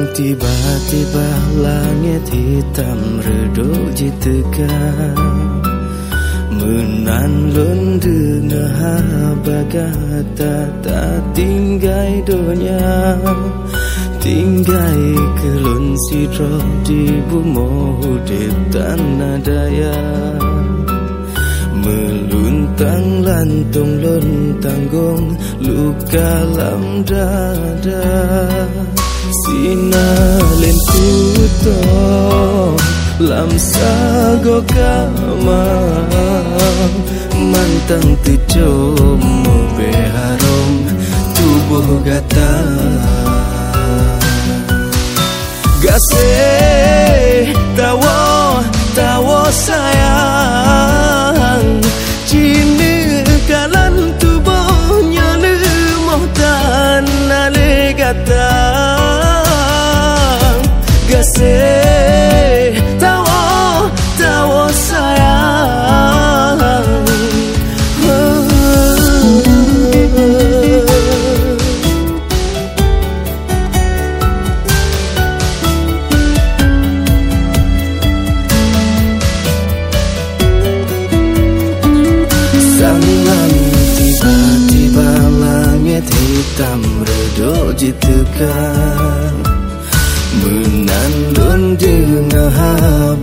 Tiba-tiba langit hitam redup ditegak Menanlun dengan haba kata tak tinggai dunia Tinggai kelun sidro di bumo di tanah daya Meluntang lantung luntang gong luka lam dadah sinalin puto lamsa go kama mantang tijo beharom 个谁？当我当我傻呀。Sang malam tiba-tiba langit hitam redup ditekan Menandunga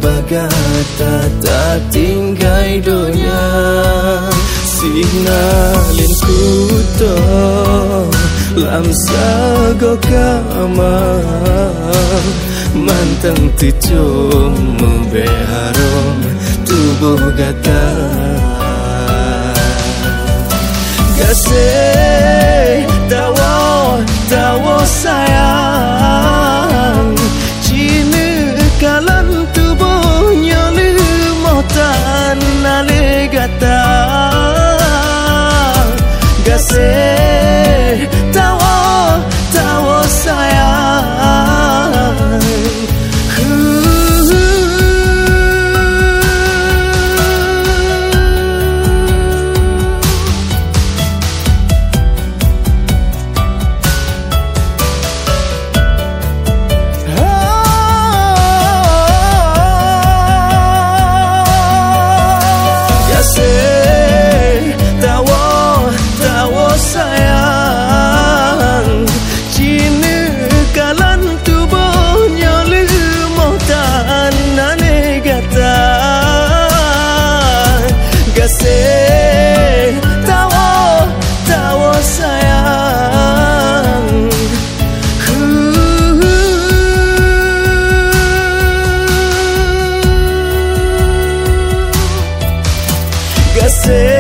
bagata tak tinggai donya Sinalin kuto lam sago kama Mantang tichom mubeharom tubuh gata Gasel você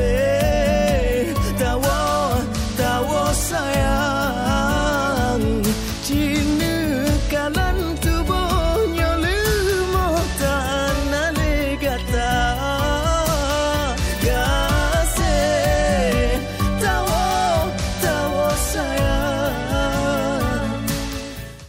say